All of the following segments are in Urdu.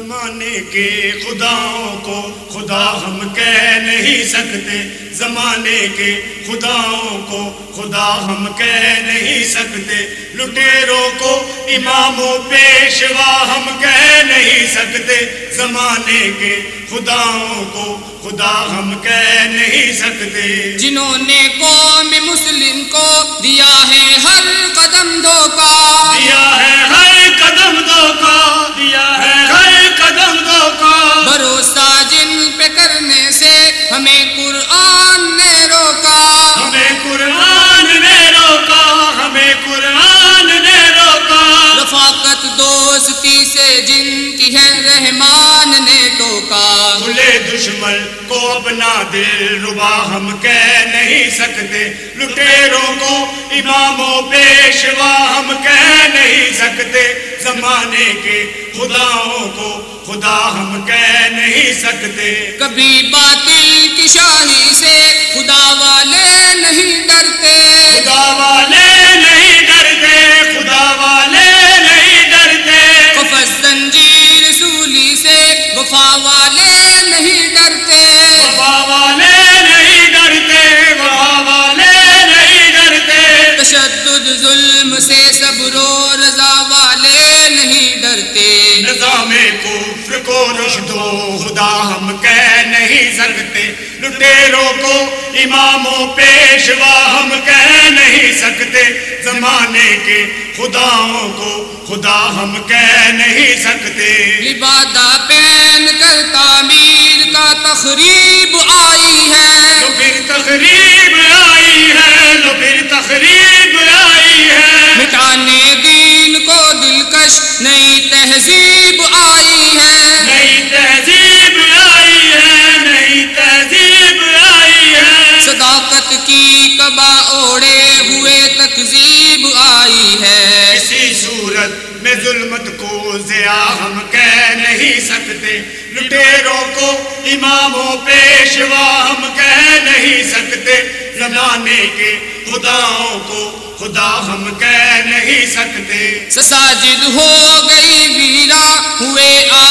زمانے کے خداؤں کو خدا ہم کہہ نہیں سکتے۔ زمانے کے خداؤں کو خدا ہم کہہ نہیں سکتے۔ لٹیروں کو امام و پیشوا ہم کہہ نہیں سکتے۔ زمانے کے خداؤں کو خدا ہم کہہ نہیں سکتے۔ جنہوں نے قوم مسلم کو دیا ہے ہر قدم دھوکا دل ربا ہم کہہ نہیں سکتے۔ لٹیروں کو امام و پیشوا ہم کہہ نہیں سکتے۔ زمانے کے خداؤں کو خدا ہم کہہ نہیں سکتے۔ کبھی باطل کی شاہی سے سکتے لٹیروں کو امام و پیشوا ہم کہہ نہیں سکتے۔ زمانے کے خداؤں کو خدا ہم کہہ نہیں سکتے۔ لبادہ پہن کر تعمیر کا تخریب آئی ہے۔ تو پھر تقریب آئی ہے تو پھر تقریب آئی ہے۔ مٹانے دین کو دلکش نئی تہذیب آئی خدمت کو ضیا ہم کہہ نہیں سکتے۔ لٹیروں کو امام و پیشوا ہم کہہ نہیں سکتے۔ زمانے کے خداؤں کو خدا ہم کہہ نہیں سکتے۔ سساجد ہو گئی ویرا، ہوئے آ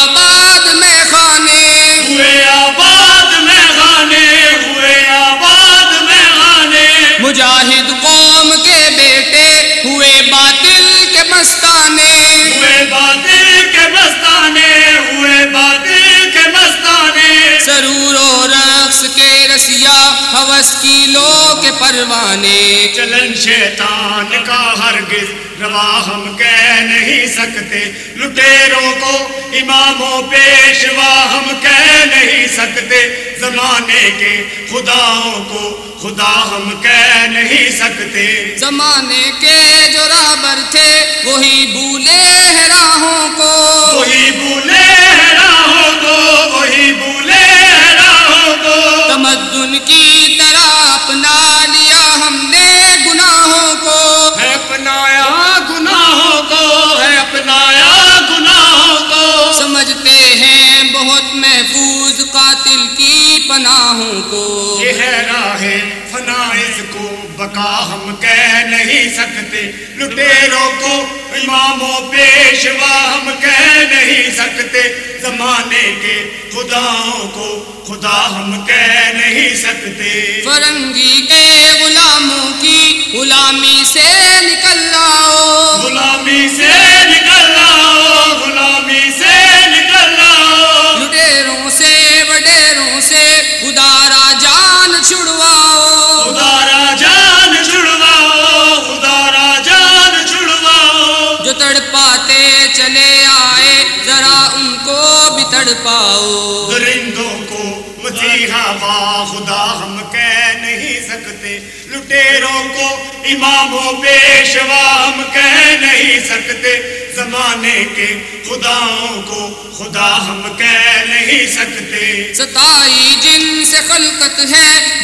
ہوس کی لو کے پروانے۔ چلن شیطان کا ہرگز روا ہم کہہ نہیں سکتے۔ لٹیروں کو امام و پیشوا ہم کہہ نہیں سکتے۔ زمانے کے خداؤں کو خدا ہم کہہ نہیں سکتے۔ زمانے کے جو رابر تھے وہی بھولے ہیں راہوں کو۔ وہی بھولے ہیں راہوں کو۔ کا ہم کہہ نہیں سکتے۔ لٹیروں کو امام و پیشوا ہم کہہ نہیں سکتے۔ زمانے کے خداؤں کو خدا ہم کہہ نہیں سکتے۔ فرنگی کے غلاموں کی غلامی سے نکل آؤ۔ لٹیروں کو امام و پیشوا ہم کہہ نہیں سکتے، زمانے کے خداؤں کو خدا ہم کہہ نہیں سکتے۔ ستائی جن سے خلقت ہے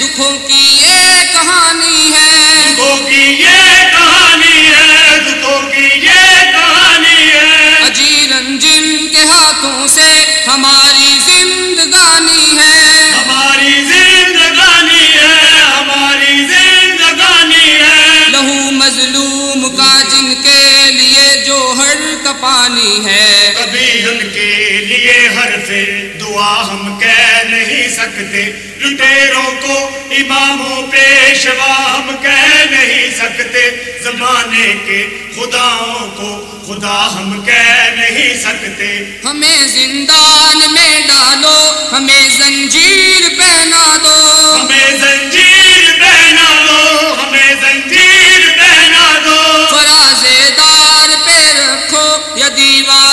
ہم کہہ نہیں سکتے۔ لٹیروں کو اماموں پیشوا ہم کہہ نہیں سکتے۔ زمانے کے خداؤں کو خدا ہم کہہ نہیں سکتے۔ ہمیں زندان میں ڈالو ہمیں زنجیر پہنا دو۔ ہمیں زنجیر پہنا دو ہمیں زنجیر پہنا دو۔ فراز دار پہ رکھو یا دیواروں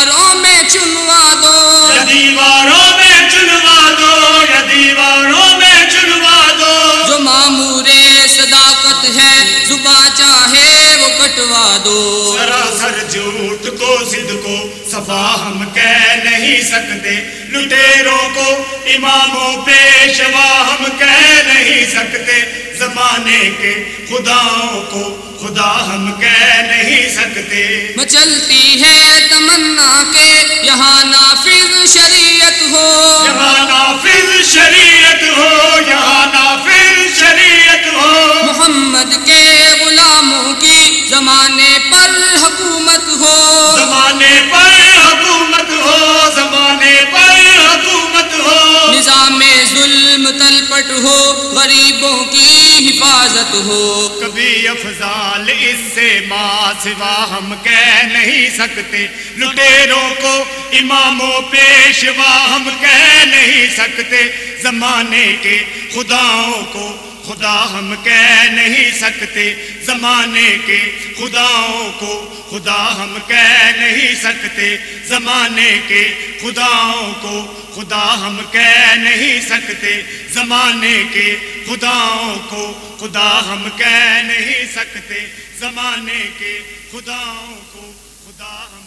سراسر جھوٹ کو سدھ کو صفا ہم کہہ نہیں سکتے۔ لٹیروں کو اماموں پیشوا ہم کہہ نہیں سکتے۔ زمانے کے خداؤں کو خدا ہم کہہ نہیں سکتے۔ مچلتی ہے تمنا کے یہاں نافذ شریعت ہو۔ یہاں نافذ شریعت ہو۔ حفاظت ہو۔ کبھی افضال اس سے ماں سوا ہم کہہ نہیں سکتے۔ لٹیروں کو اماموں پیشوا ہم کہہ نہیں سکتے۔ زمانے کے خداؤں کو خدا ہم کہہ نہیں سکتے۔ زمانے کے خداؤں کو خدا ہم کہہ نہیں سکتے۔ زمانے کے خداؤں کو خدا ہم کہہ نہیں سکتے۔ زمانے کے خداؤں کو خدا ہم کہہ نہیں سکتے زمانے کے خداؤں کو خدا ہم